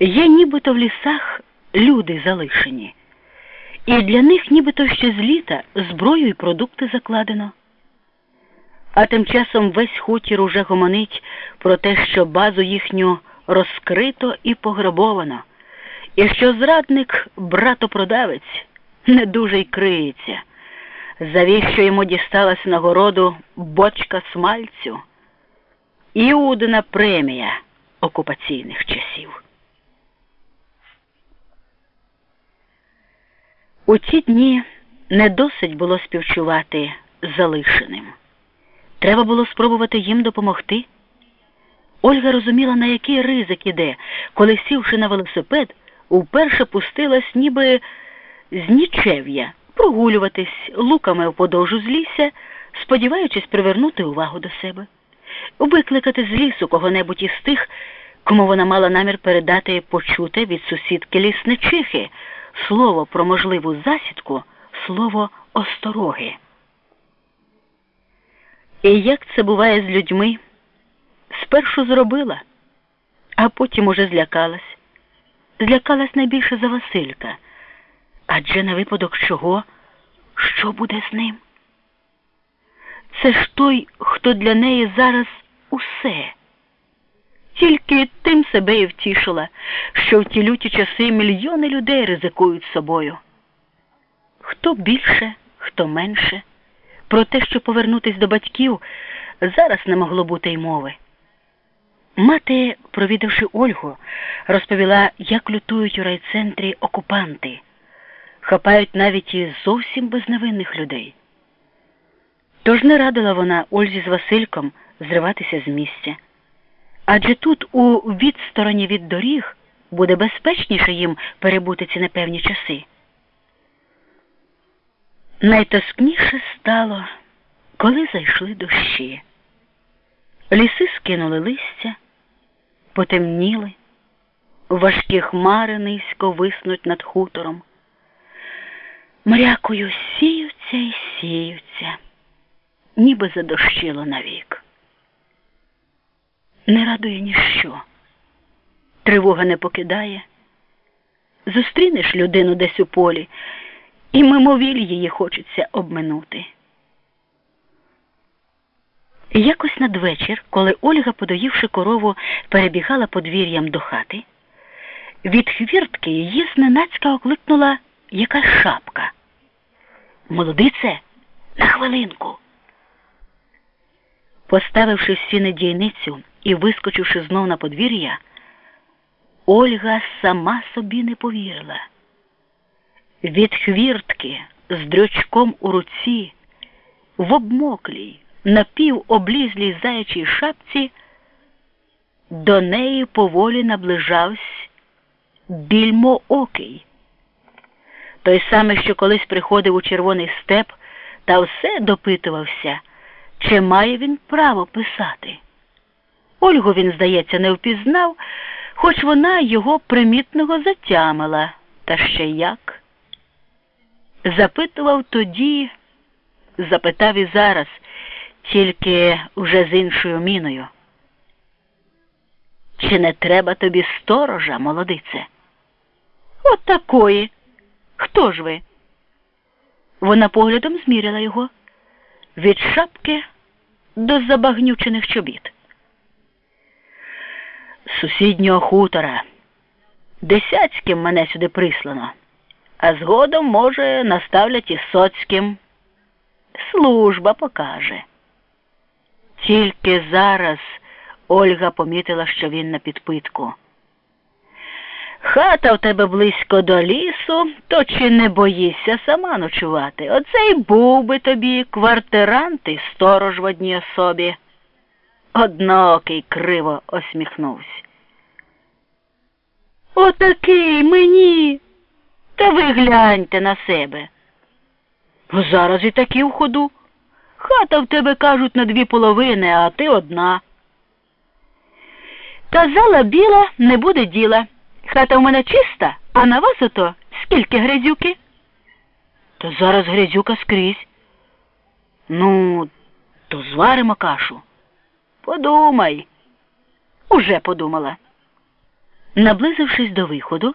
Є нібито в лісах люди залишені, і для них нібито ще з літа зброю і продукти закладено. А тим часом весь хутір уже гомонить про те, що базу їхню розкрито і пограбовано, і що зрадник, братопродавець, не дуже й криється, завіщо йому дісталась нагороду бочка смальцю, Іудина премія окупаційних часів. У ті дні не досить було співчувати залишеним. Треба було спробувати їм допомогти. Ольга розуміла, на який ризик іде, коли, сівши на велосипед, вперше пустилась, ніби з нічев'я, прогулюватись луками вподовж узлісся, сподіваючись привернути увагу до себе, викликати з лісу кого-небудь із тих, кому вона мала намір передати почуте від сусідки лісничихи слово про можливу засідку, слово остороги. І як це буває з людьми, спершу зробила, а потім уже злякалась. Злякалась найбільше за Василька, адже на випадок чого, що буде з ним? Це ж той, хто для неї зараз усе. Тільки тим себе і втішила, що в ті люті часи мільйони людей ризикують собою. Хто більше, хто менше. Про те, що повернутись до батьків, зараз не могло бути й мови. Мати, провідавши Ольгу, розповіла, як лютують у райцентрі окупанти, хапають навіть і зовсім безневинних людей. Тож не радила вона Ользі з Васильком зриватися з місця. Адже тут, у відстороні від доріг, буде безпечніше їм перебути ці непевні часи. Найтоскніше стало, коли зайшли дощі. Ліси скинули листя, потемніли, важкі хмари низько виснуть над хутором. Мрякою сіються і сіються, ніби задощило навік. Не радує ніщо, тривога не покидає. Зустрінеш людину десь у полі і мимовіль її хочеться обминути. Якось надвечір, коли Ольга, подоївши корову, перебігала подвір'ям до хати, від хвіртки її зненацька окликнула якась шапка. Молодице, на хвилинку. Поставивши в сіни дійницю і вискочивши знов на подвір'я, Ольга сама собі не повірила. Від хвіртки з дрючком у руці, в обмоклій, напівоблізлій заячій шапці, до неї поволі наближався більмо окий. Той самий, що колись приходив у червоний степ та все допитувався, чи має він право писати. Ольгу він, здається, не впізнав, хоч вона його примітного затямила, та ще як. Запитував тоді, запитав і зараз, тільки вже з іншою міною. Чи не треба тобі сторожа, молодице? От такої. Хто ж ви? Вона поглядом зміряла його від шапки до забагнючених чобіт. Сусіднього хутора. Десяцьким мене сюди прислано а згодом, може, наставлять і соцьким. Служба покаже. Тільки зараз Ольга помітила, що він на підпитку. Хата в тебе близько до лісу, то чи не боїшся сама ночувати? Оце й був би тобі квартирант і сторож в одній особі. Однокий криво осміхнувся. Отакий мені. Та ви гляньте на себе. Зараз і такі в ходу. Хата в тебе, кажуть, на дві половини, а ти одна. Казала біла, не буде діла. Хата в мене чиста, а на вас ото скільки грязюки? Та зараз грязюка скрізь. Ну, то зваримо кашу. Подумай. Уже подумала. Наблизившись до виходу,